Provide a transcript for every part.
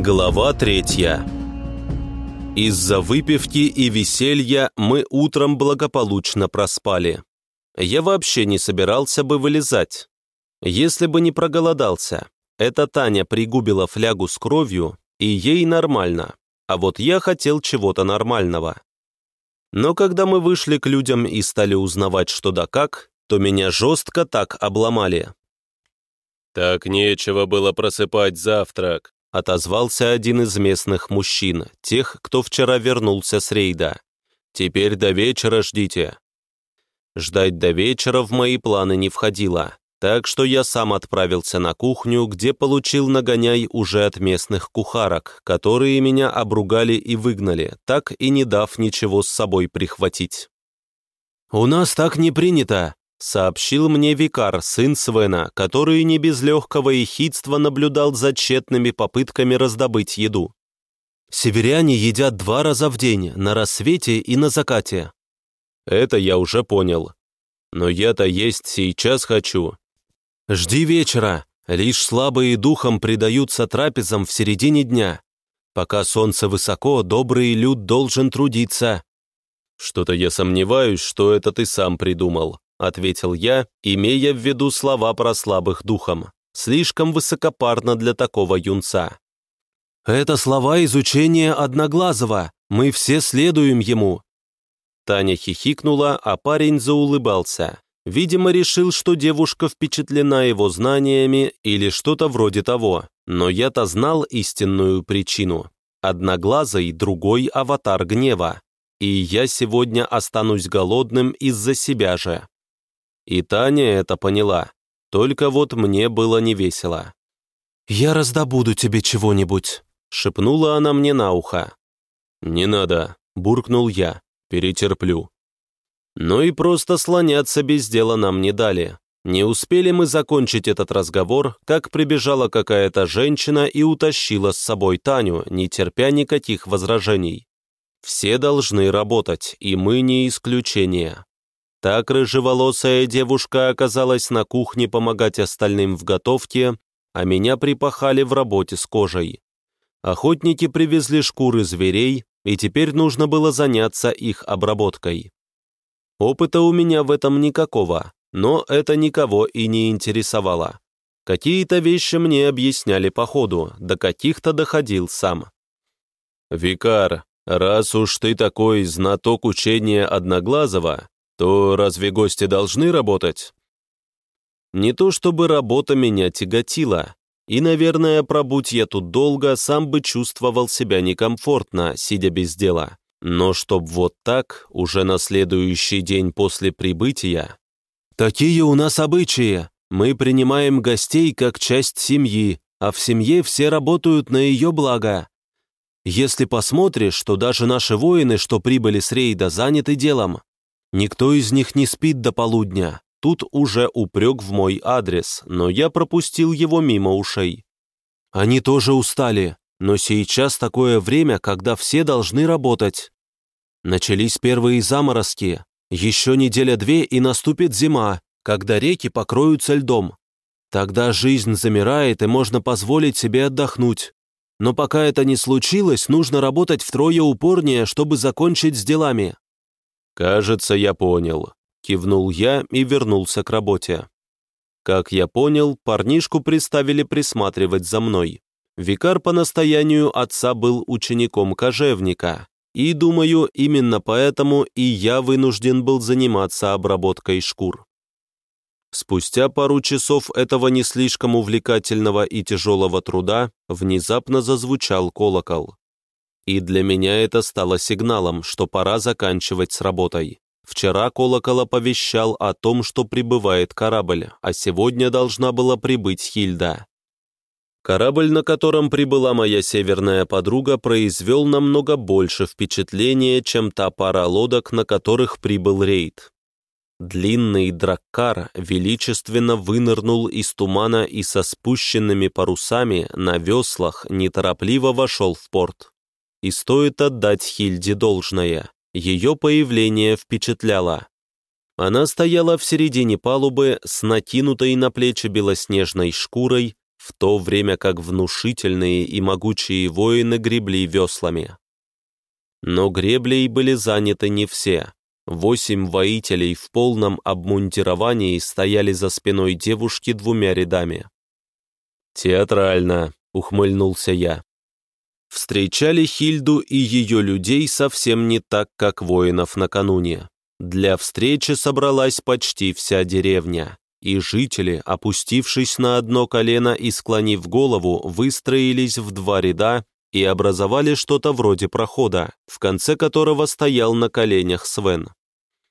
Глава третья Из-за выпивки и веселья мы утром благополучно проспали. Я вообще не собирался бы вылезать. Если бы не проголодался. Эта Таня пригубила флягу с кровью, и ей нормально. А вот я хотел чего-то нормального. Но когда мы вышли к людям и стали узнавать что да как, то меня жестко так обломали. «Так нечего было просыпать завтрак», — отозвался один из местных мужчин, тех, кто вчера вернулся с рейда. «Теперь до вечера ждите». Ждать до вечера в мои планы не входило, так что я сам отправился на кухню, где получил нагоняй уже от местных кухарок, которые меня обругали и выгнали, так и не дав ничего с собой прихватить. «У нас так не принято», сообщил мне викар, сын Свена, который не без легкого ехидства наблюдал за тщетными попытками раздобыть еду. «Северяне едят два раза в день, на рассвете и на закате». «Это я уже понял. Но я-то есть сейчас хочу». «Жди вечера. Лишь слабые духом предаются трапезам в середине дня. Пока солнце высоко, добрый люд должен трудиться». «Что-то я сомневаюсь, что это ты сам придумал», — ответил я, имея в виду слова про слабых духом. Слишком высокопарно для такого юнца. «Это слова изучения Одноглазого. Мы все следуем ему». Таня хихикнула, а парень заулыбался. Видимо, решил, что девушка впечатлена его знаниями или что-то вроде того. Но я-то знал истинную причину. Одноглазый — другой аватар гнева. И я сегодня останусь голодным из-за себя же. И Таня это поняла. Только вот мне было невесело. «Я раздобуду тебе чего-нибудь», — шепнула она мне на ухо. «Не надо», — буркнул я, — «перетерплю». Но и просто слоняться без дела нам не дали. Не успели мы закончить этот разговор, как прибежала какая-то женщина и утащила с собой Таню, не терпя никаких возражений. Все должны работать, и мы не исключение. Так рыжеволосая девушка оказалась на кухне помогать остальным в готовке, а меня припахали в работе с кожей. Охотники привезли шкуры зверей, и теперь нужно было заняться их обработкой. Опыта у меня в этом никакого, но это никого и не интересовало. Какие-то вещи мне объясняли по ходу, до каких-то доходил сам. «Викар, раз уж ты такой знаток учения Одноглазого, то разве гости должны работать? Не то чтобы работа меня тяготила, и, наверное, пробудь я тут долго, сам бы чувствовал себя некомфортно, сидя без дела. Но чтоб вот так, уже на следующий день после прибытия... «Такие у нас обычаи. Мы принимаем гостей как часть семьи, а в семье все работают на ее благо. Если посмотришь, то даже наши воины, что прибыли с рейда, заняты делом. Никто из них не спит до полудня. Тут уже упрек в мой адрес, но я пропустил его мимо ушей. Они тоже устали, но сейчас такое время, когда все должны работать. Начались первые заморозки. Еще неделя-две и наступит зима, когда реки покроются льдом. Тогда жизнь замирает, и можно позволить себе отдохнуть. Но пока это не случилось, нужно работать втрое упорнее, чтобы закончить с делами. «Кажется, я понял», — кивнул я и вернулся к работе. Как я понял, парнишку приставили присматривать за мной. Викар по настоянию отца был учеником кожевника, и, думаю, именно поэтому и я вынужден был заниматься обработкой шкур. Спустя пару часов этого не слишком увлекательного и тяжелого труда внезапно зазвучал колокол. И для меня это стало сигналом, что пора заканчивать с работой. Вчера колокол оповещал о том, что прибывает корабль, а сегодня должна была прибыть Хильда. Корабль, на котором прибыла моя северная подруга, произвел намного больше впечатления, чем та пара лодок, на которых прибыл рейд. Длинный драккар величественно вынырнул из тумана и со спущенными парусами на веслах неторопливо вошел в порт. И стоит отдать Хильде должное. Ее появление впечатляло. Она стояла в середине палубы с накинутой на плечи белоснежной шкурой, в то время как внушительные и могучие воины гребли веслами. Но греблей были заняты не все. Восемь воителей в полном обмундировании стояли за спиной девушки двумя рядами. «Театрально», — ухмыльнулся я. Встречали Хильду и ее людей совсем не так, как воинов накануне. Для встречи собралась почти вся деревня, и жители, опустившись на одно колено и склонив голову, выстроились в два ряда и образовали что-то вроде прохода, в конце которого стоял на коленях Свен.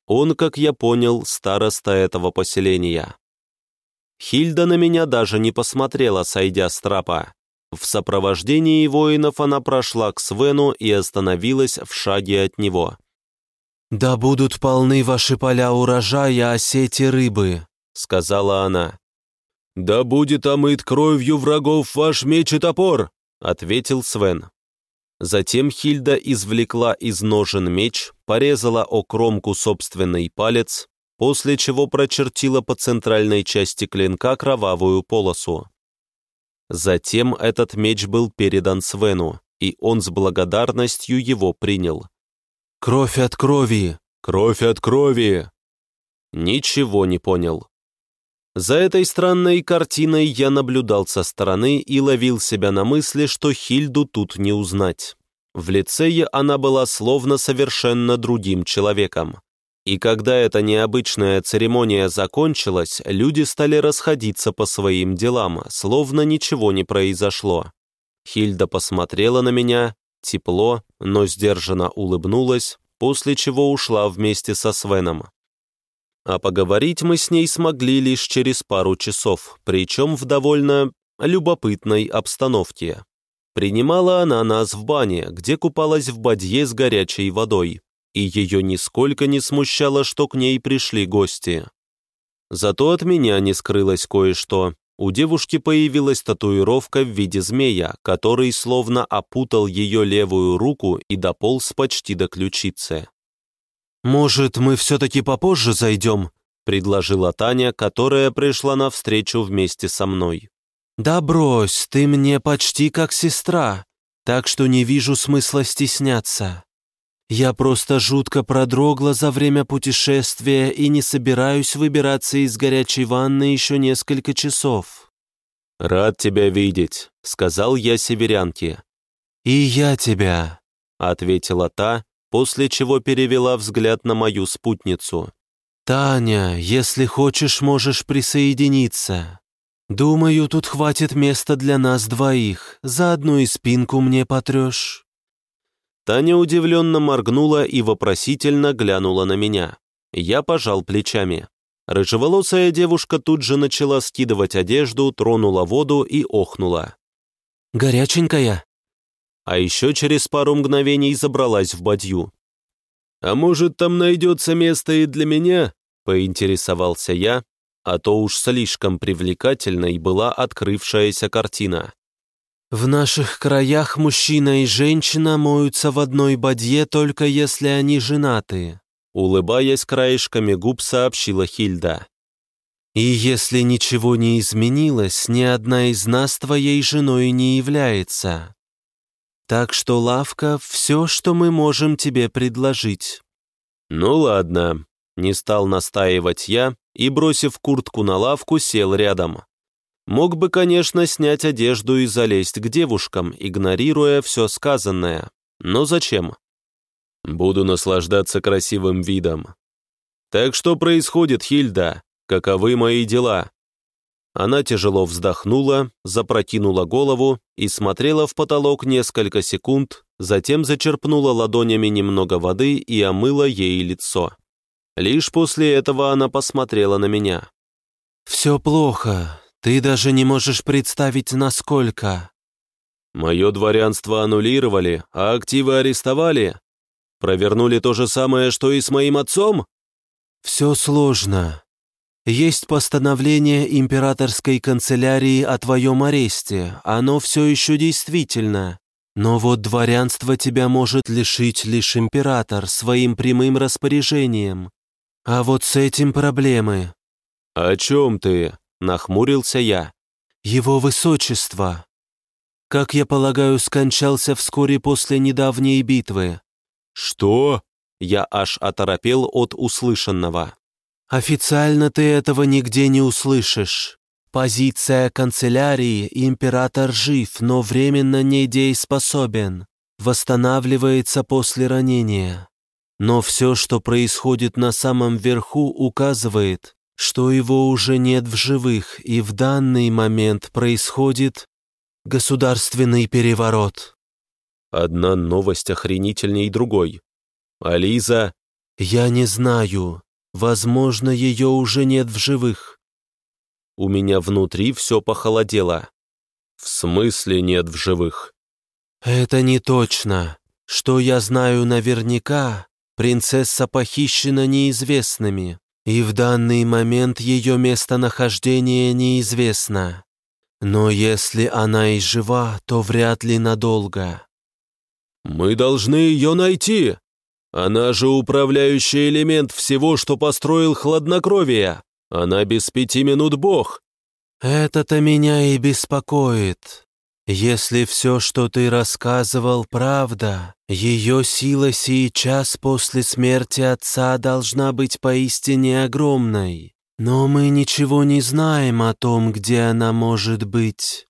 Он, как я понял, староста этого поселения. Хильда на меня даже не посмотрела, сойдя с трапа. В сопровождении воинов она прошла к Свену и остановилась в шаге от него. «Да будут полны ваши поля урожая, а сети рыбы», — сказала она. «Да будет омыт кровью врагов ваш меч и топор», — ответил Свен. Затем Хильда извлекла из ножен меч, порезала о кромку собственный палец, после чего прочертила по центральной части клинка кровавую полосу. Затем этот меч был передан Свену, и он с благодарностью его принял. «Кровь от крови! Кровь от крови!» Ничего не понял. За этой странной картиной я наблюдал со стороны и ловил себя на мысли, что Хильду тут не узнать. В лицее она была словно совершенно другим человеком. И когда эта необычная церемония закончилась, люди стали расходиться по своим делам, словно ничего не произошло. Хильда посмотрела на меня, тепло, но сдержанно улыбнулась, после чего ушла вместе со Свеном. А поговорить мы с ней смогли лишь через пару часов, причем в довольно любопытной обстановке. Принимала она нас в бане, где купалась в бадье с горячей водой, и ее нисколько не смущало, что к ней пришли гости. Зато от меня не скрылось кое-что, у девушки появилась татуировка в виде змея, который словно опутал ее левую руку и дополз почти до ключицы. «Может, мы все-таки попозже зайдем?» — предложила Таня, которая пришла навстречу вместе со мной. «Да брось, ты мне почти как сестра, так что не вижу смысла стесняться. Я просто жутко продрогла за время путешествия и не собираюсь выбираться из горячей ванны еще несколько часов». «Рад тебя видеть», — сказал я северянке. «И я тебя», — ответила та, после чего перевела взгляд на мою спутницу. «Таня, если хочешь, можешь присоединиться. Думаю, тут хватит места для нас двоих, заодно и спинку мне потрешь». Таня удивленно моргнула и вопросительно глянула на меня. Я пожал плечами. Рыжеволосая девушка тут же начала скидывать одежду, тронула воду и охнула. «Горяченькая?» А еще через пару мгновений забралась в бадью. «А может, там найдется место и для меня?» — поинтересовался я, а то уж слишком привлекательной была открывшаяся картина. В наших краях мужчина и женщина моются в одной бадье, только если они женаты», улыбаясь краешками губ, сообщила Хильда. «И если ничего не изменилось, ни одна из нас твоей женой не является. Так что, Лавка, все, что мы можем тебе предложить». «Ну ладно», — не стал настаивать я и, бросив куртку на лавку, сел рядом. Мог бы, конечно, снять одежду и залезть к девушкам, игнорируя все сказанное. Но зачем? Буду наслаждаться красивым видом. Так что происходит, Хильда? Каковы мои дела? Она тяжело вздохнула, запрокинула голову и смотрела в потолок несколько секунд, затем зачерпнула ладонями немного воды и омыла ей лицо. Лишь после этого она посмотрела на меня. «Все плохо. Ты даже не можешь представить, насколько...» «Мое дворянство аннулировали, а активы арестовали? Провернули то же самое, что и с моим отцом?» «Все сложно. Есть постановление императорской канцелярии о твоем аресте. Оно все еще действительно. Но вот дворянство тебя может лишить лишь император своим прямым распоряжением. А вот с этим проблемы». «О чем ты?» Нахмурился я. Его Высочество, как я полагаю, скончался вскоре после недавней битвы». «Что?» Я аж оторопел от услышанного. «Официально ты этого нигде не услышишь. Позиция канцелярии император жив, но временно недееспособен. Восстанавливается после ранения. Но все, что происходит на самом верху, указывает, что его уже нет в живых, и в данный момент происходит государственный переворот. Одна новость охренительней другой. Ализа... Я не знаю. Возможно, ее уже нет в живых. У меня внутри все похолодело. В смысле нет в живых? Это не точно. Что я знаю наверняка, принцесса похищена неизвестными, и в данный момент ее местонахождение неизвестно. Но если она и жива, то вряд ли надолго. «Мы должны ее найти! Она же управляющий элемент всего, что построил хладнокровие! Она без пяти минут бог!» «Это-то меня и беспокоит. Если все, что ты рассказывал, правда, ее сила сейчас после смерти отца должна быть поистине огромной. Но мы ничего не знаем о том, где она может быть.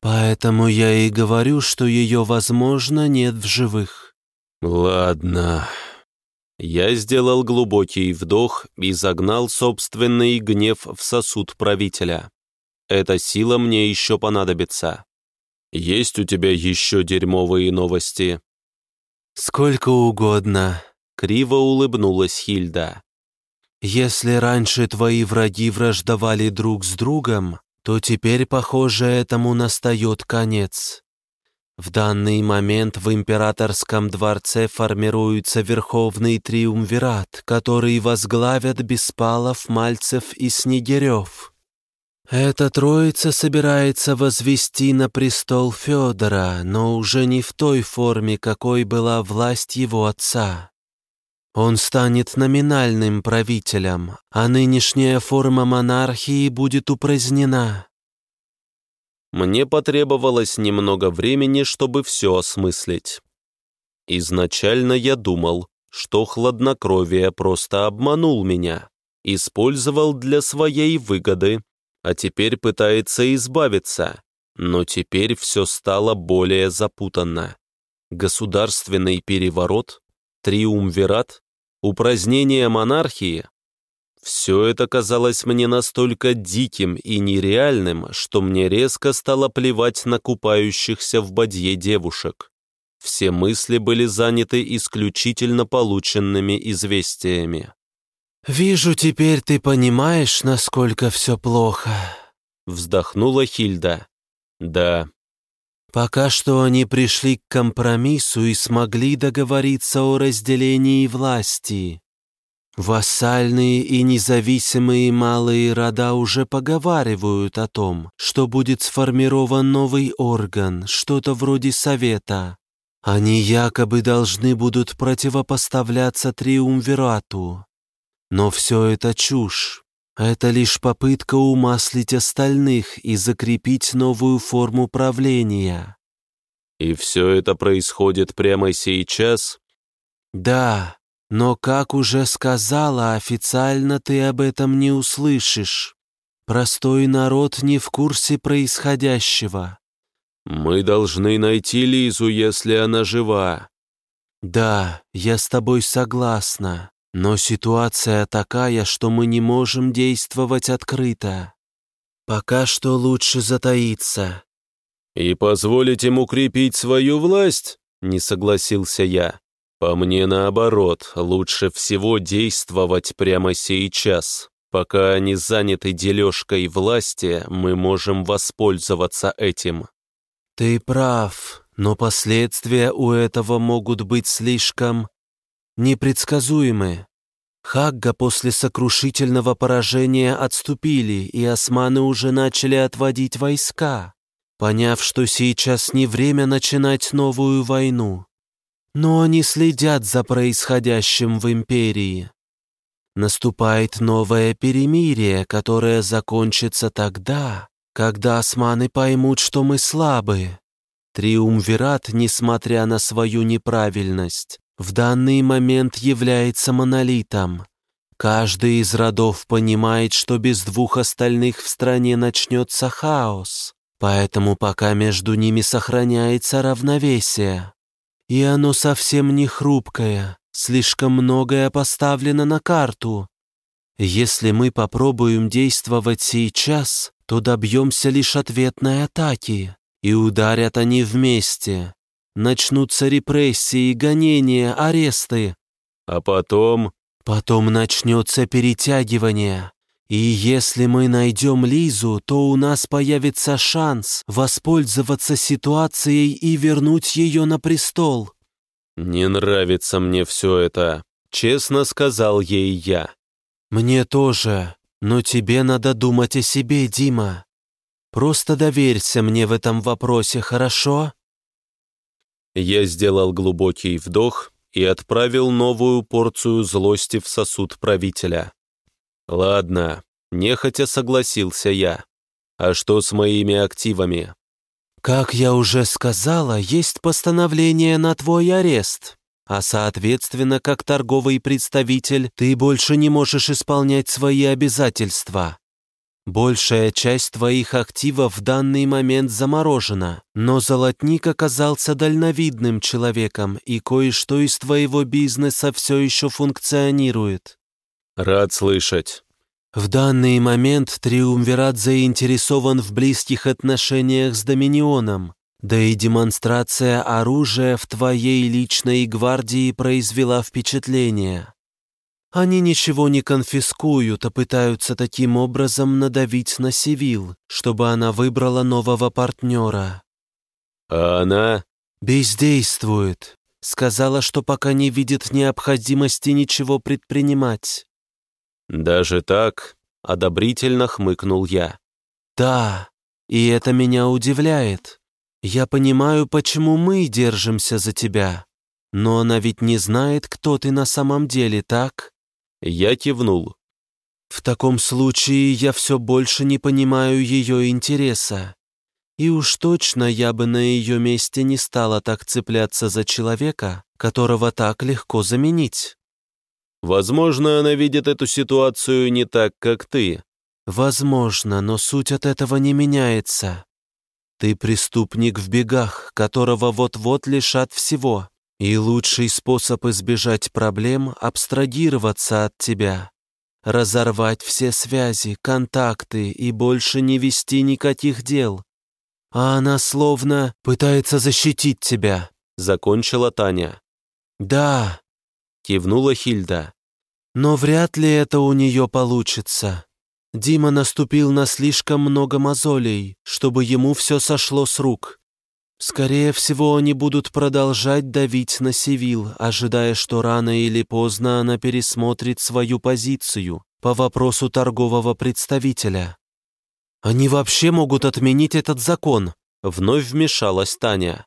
Поэтому я и говорю, что ее, возможно, нет в живых». «Ладно». Я сделал глубокий вдох и загнал собственный гнев в сосуд правителя. Эта сила мне еще понадобится. Есть у тебя еще дерьмовые новости?» «Сколько угодно», — криво улыбнулась Хильда. «Если раньше твои враги враждовали друг с другом, то теперь, похоже, этому настает конец. В данный момент в императорском дворце формируется Верховный Триумвират, который возглавят Беспалов, Мальцев и Снегирев. Эта троица собирается возвести на престол Федора, но уже не в той форме, какой была власть его отца. Он станет номинальным правителем, а нынешняя форма монархии будет упразднена. Мне потребовалось немного времени, чтобы все осмыслить. Изначально я думал, что хладнокровие просто обманул меня, использовал для своей выгоды а теперь пытается избавиться. Но теперь все стало более запутанно. Государственный переворот, триумвират, упразднение монархии. Все это казалось мне настолько диким и нереальным, что мне резко стало плевать на купающихся в бадье девушек. Все мысли были заняты исключительно полученными известиями. «Вижу, теперь ты понимаешь, насколько все плохо», — вздохнула Хильда. «Да». «Пока что они пришли к компромиссу и смогли договориться о разделении власти. Вассальные и независимые малые рода уже поговаривают о том, что будет сформирован новый орган, что-то вроде совета. Они якобы должны будут противопоставляться триумвирату. Но все это чушь. Это лишь попытка умаслить остальных и закрепить новую форму правления. И все это происходит прямо сейчас? Да, но, как уже сказала, официально ты об этом не услышишь. Простой народ не в курсе происходящего. Мы должны найти Лизу, если она жива. Да, я с тобой согласна. Но ситуация такая, что мы не можем действовать открыто. Пока что лучше затаиться». «И позволить им укрепить свою власть?» — не согласился я. «По мне наоборот, лучше всего действовать прямо сейчас. Пока они заняты дележкой власти, мы можем воспользоваться этим». «Ты прав, но последствия у этого могут быть слишком непредсказуемы. Хагга после сокрушительного поражения отступили, и османы уже начали отводить войска, поняв, что сейчас не время начинать новую войну. Но они следят за происходящим в империи. Наступает новое перемирие, которое закончится тогда, когда османы поймут, что мы слабы. Триумвират, несмотря на свою неправильность, в данный момент является монолитом. Каждый из родов понимает, что без двух остальных в стране начнется хаос, поэтому пока между ними сохраняется равновесие. И оно совсем не хрупкое, слишком многое поставлено на карту. Если мы попробуем действовать сейчас, то добьемся лишь ответной атаки, и ударят они вместе. Начнутся репрессии, гонения, аресты. А потом... Потом начнется перетягивание. И если мы найдем Лизу, то у нас появится шанс воспользоваться ситуацией и вернуть ее на престол. «Не нравится мне все это», — честно сказал ей я. «Мне тоже, но тебе надо думать о себе, Дима. Просто доверься мне в этом вопросе, хорошо?» Я сделал глубокий вдох и отправил новую порцию злости в сосуд правителя. «Ладно», — нехотя согласился я. «А что с моими активами?» «Как я уже сказала, есть постановление на твой арест, а соответственно, как торговый представитель, ты больше не можешь исполнять свои обязательства. Большая часть твоих активов в данный момент заморожена, но Золотник оказался дальновидным человеком, и кое-что из твоего бизнеса все еще функционирует. Рад слышать. В данный момент Триумвират заинтересован в близких отношениях с Доминионом, да и демонстрация оружия в твоей личной гвардии произвела впечатление. Они ничего не конфискуют, а пытаются таким образом надавить на Сивил, чтобы она выбрала нового партнера. А она? Бездействует. Сказала, что пока не видит необходимости ничего предпринимать. Даже так? Одобрительно хмыкнул я. Да, и это меня удивляет. Я понимаю, почему мы держимся за тебя. Но она ведь не знает, кто ты на самом деле, так? Я кивнул. «В таком случае я все больше не понимаю ее интереса. И уж точно я бы на ее месте не стала так цепляться за человека, которого так легко заменить». «Возможно, она видит эту ситуацию не так, как ты». «Возможно, но суть от этого не меняется. Ты преступник в бегах, которого вот-вот лишат всего. И лучший способ избежать проблем — абстрагироваться от тебя, разорвать все связи, контакты и больше не вести никаких дел. А она словно пытается защитить тебя, — закончила Таня. «Да», — кивнула Хильда. «Но вряд ли это у нее получится. Дима наступил на слишком много мозолей, чтобы ему все сошло с рук. Скорее всего, они будут продолжать давить на Севил, ожидая, что рано или поздно она пересмотрит свою позицию по вопросу торгового представителя. «Они вообще могут отменить этот закон», — вновь вмешалась Таня.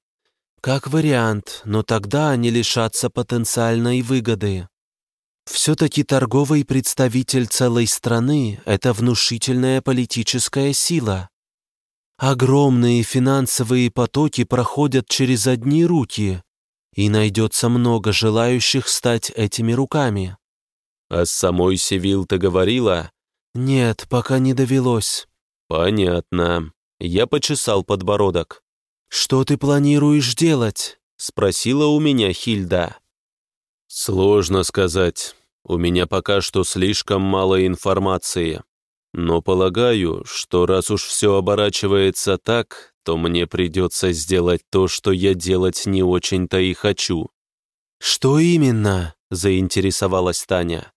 «Как вариант, но тогда они лишатся потенциальной выгоды. Все-таки торговый представитель целой страны — это внушительная политическая сила, Огромные финансовые потоки проходят через одни руки, и найдется много желающих стать этими руками. А с самой Севил ты говорила? Нет, пока не довелось. Понятно. Я почесал подбородок. Что ты планируешь делать? Спросила у меня Хильда. Сложно сказать. У меня пока что слишком мало информации. Но полагаю, что раз уж все оборачивается так, то мне придется сделать то, что я делать не очень-то и хочу». «Что именно?» — заинтересовалась Таня.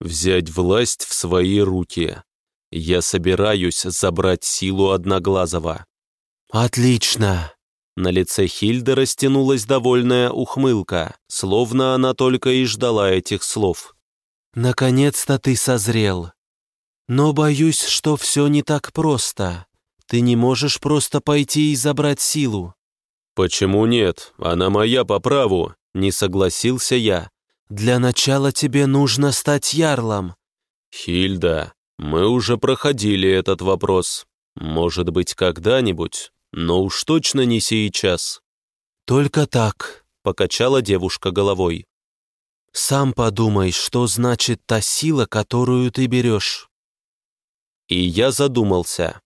«Взять власть в свои руки. Я собираюсь забрать силу Одноглазого». «Отлично!» На лице Хильды растянулась довольная ухмылка, словно она только и ждала этих слов. «Наконец-то ты созрел. Но боюсь, что все не так просто. Ты не можешь просто пойти и забрать силу». «Почему нет? Она моя по праву», — не согласился я. «Для начала тебе нужно стать ярлом». «Хильда, мы уже проходили этот вопрос». Может быть, когда-нибудь, но уж точно не сейчас. Только так, покачала девушка головой. Сам подумай, что значит та сила, которую ты берешь. И я задумался.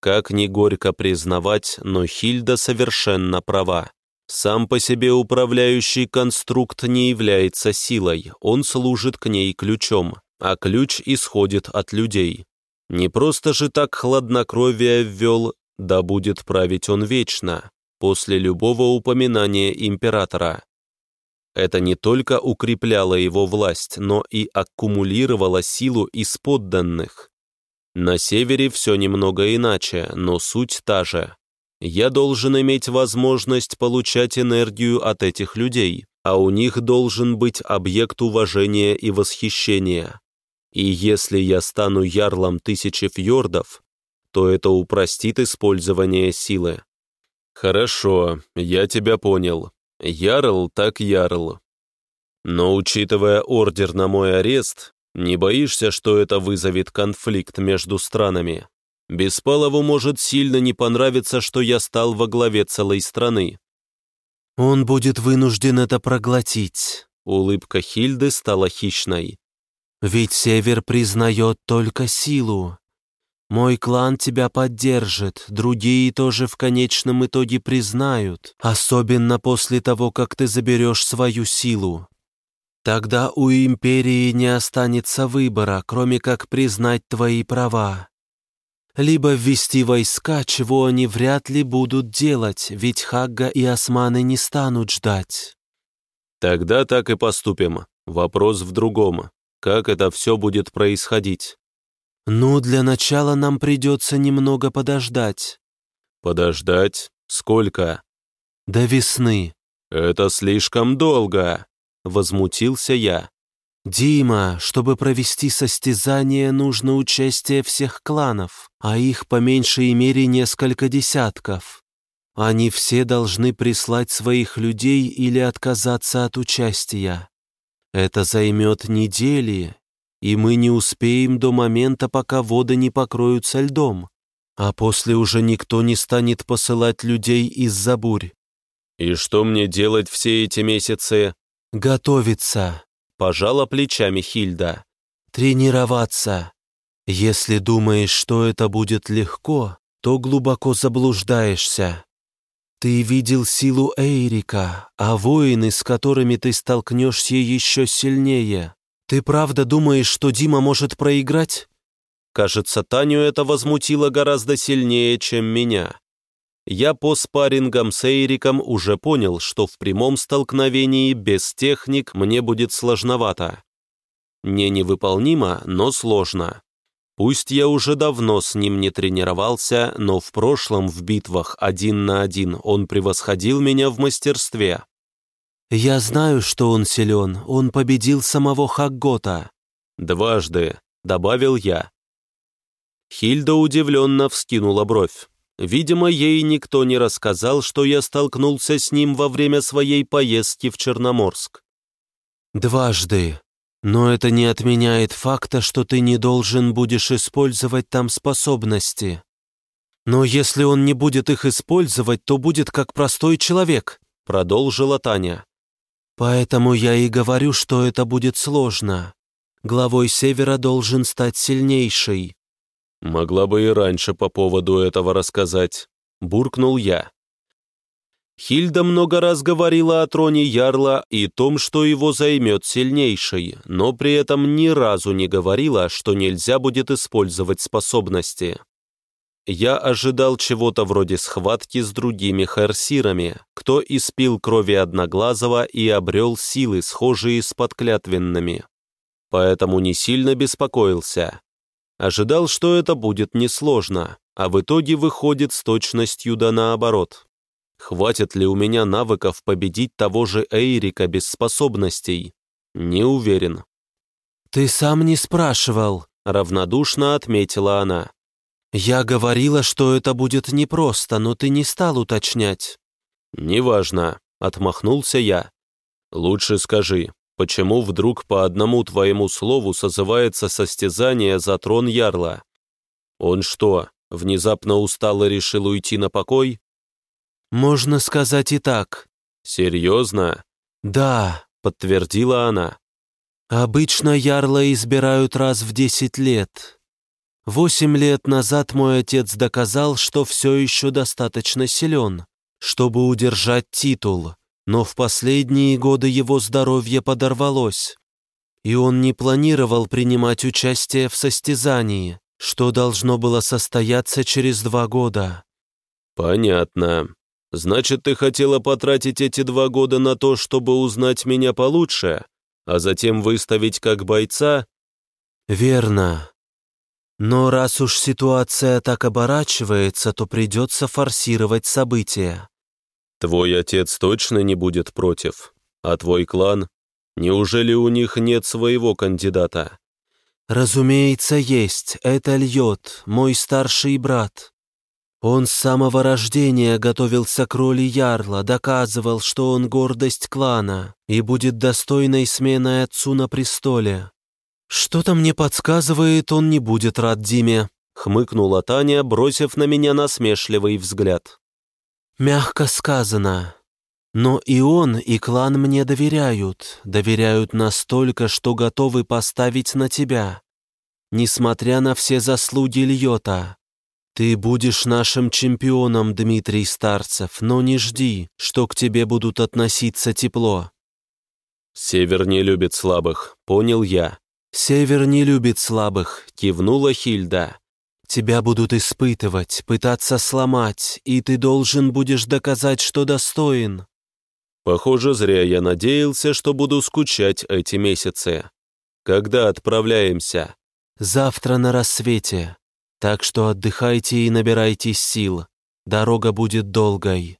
Как ни горько признавать, но Хильда совершенно права. Сам по себе управляющий конструкт не является силой, он служит к ней ключом, а ключ исходит от людей. Не просто же так хладнокровие ввел, да будет править он вечно, после любого упоминания императора. Это не только укрепляло его власть, но и аккумулировало силу из подданных. На севере все немного иначе, но суть та же. Я должен иметь возможность получать энергию от этих людей, а у них должен быть объект уважения и восхищения. И если я стану ярлом тысячи фьордов, то это упростит использование силы. Хорошо, я тебя понял. Ярл так ярл. Но учитывая ордер на мой арест, не боишься, что это вызовет конфликт между странами? Беспалову может сильно не понравиться, что я стал во главе целой страны. Он будет вынужден это проглотить. Улыбка Хильды стала хищной. Ведь Север признает только силу. Мой клан тебя поддержит, другие тоже в конечном итоге признают, особенно после того, как ты заберешь свою силу. Тогда у империи не останется выбора, кроме как признать твои права либо ввести войска, чего они вряд ли будут делать, ведь Хагга и османы не станут ждать. Тогда так и поступим. Вопрос в другом. Как это все будет происходить? Ну, для начала нам придется немного подождать. Подождать? Сколько? До весны. Это слишком долго, возмутился я. «Дима, чтобы провести состязание, нужно участие всех кланов, а их по меньшей мере несколько десятков. Они все должны прислать своих людей или отказаться от участия. Это займет недели, и мы не успеем до момента, пока воды не покроются льдом, а после уже никто не станет посылать людей из-за бурь». «И что мне делать все эти месяцы?» «Готовиться», Пожала плечами Хильда. «Тренироваться. Если думаешь, что это будет легко, то глубоко заблуждаешься. Ты видел силу Эйрика, а воины, с которыми ты столкнешься, еще сильнее. Ты правда думаешь, что Дима может проиграть?» Кажется, Таню это возмутило гораздо сильнее, чем меня. Я по спаррингам с Эйриком уже понял, что в прямом столкновении без техник мне будет сложновато. Не невыполнимо, но сложно. Пусть я уже давно с ним не тренировался, но в прошлом в битвах один на один он превосходил меня в мастерстве. «Я знаю, что он силен, он победил самого Хаггота». «Дважды», — добавил я. Хильда удивленно вскинула бровь. Видимо, ей никто не рассказал, что я столкнулся с ним во время своей поездки в Черноморск. «Дважды. Но это не отменяет факта, что ты не должен будешь использовать там способности. Но если он не будет их использовать, то будет как простой человек», — продолжила Таня. «Поэтому я и говорю, что это будет сложно. Главой Севера должен стать сильнейший, «Могла бы и раньше по поводу этого рассказать», — буркнул я. Хильда много раз говорила о троне Ярла и том, что его займет сильнейший, но при этом ни разу не говорила, что нельзя будет использовать способности. Я ожидал чего-то вроде схватки с другими харсирами, кто испил крови Одноглазого и обрел силы, схожие с подклятвенными. Поэтому не сильно беспокоился. Ожидал, что это будет несложно, а в итоге выходит с точностью да наоборот. Хватит ли у меня навыков победить того же Эйрика без способностей? Не уверен. «Ты сам не спрашивал», — равнодушно отметила она. «Я говорила, что это будет непросто, но ты не стал уточнять». «Неважно», — отмахнулся я. «Лучше скажи, Почему вдруг по одному твоему слову созывается состязание за трон Ярла? Он что, Внезапно устало решил уйти на покой? Можно сказать и так. Серьезно? Да, подтвердила она. Обычно ярла избирают раз в десять лет. Восемь лет назад мой отец доказал, что все еще достаточно силен, чтобы удержать титул, но в последние годы его здоровье подорвалось, и он не планировал принимать участие в состязании, что должно было состояться через два года. «Понятно. Значит, ты хотела потратить эти два года на то, чтобы узнать меня получше, а затем выставить как бойца?» «Верно. Но раз уж ситуация так оборачивается, то придется форсировать события». «Твой отец точно не будет против? А твой клан? Неужели у них нет своего кандидата?» «Разумеется, есть. Это Льет, мой старший брат. Он с самого рождения готовился к роли Ярла, доказывал, что он гордость клана и будет достойной сменой отцу на престоле. Что-то мне подсказывает, он не будет рад Диме», — хмыкнула Таня, бросив на меня насмешливый взгляд. «Мягко сказано. Но и он, и клан мне доверяют, доверяют настолько, что готовы поставить на тебя. Несмотря на все заслуги Льота, ты будешь нашим чемпионом, Дмитрий Старцев, но не жди, что к тебе будут относиться тепло. Север не любит слабых, понял я. Север не любит слабых, кивнула Хильда. Тебя будут испытывать, пытаться сломать, и ты должен будешь доказать, что достоин. Похоже, зря я надеялся, что буду скучать эти месяцы. Когда отправляемся? Завтра на рассвете. Так что отдыхайте и набирайтесь сил. Дорога будет долгой.